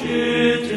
Пощадь.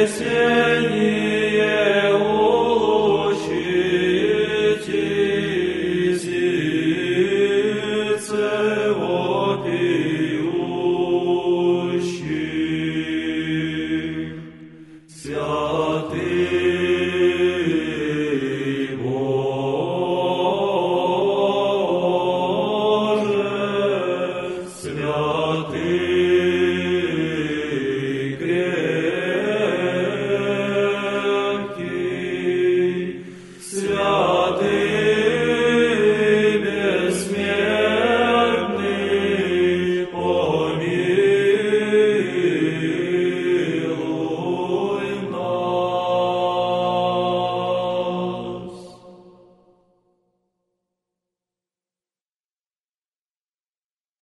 воскресение улучшите сердце вопиющих.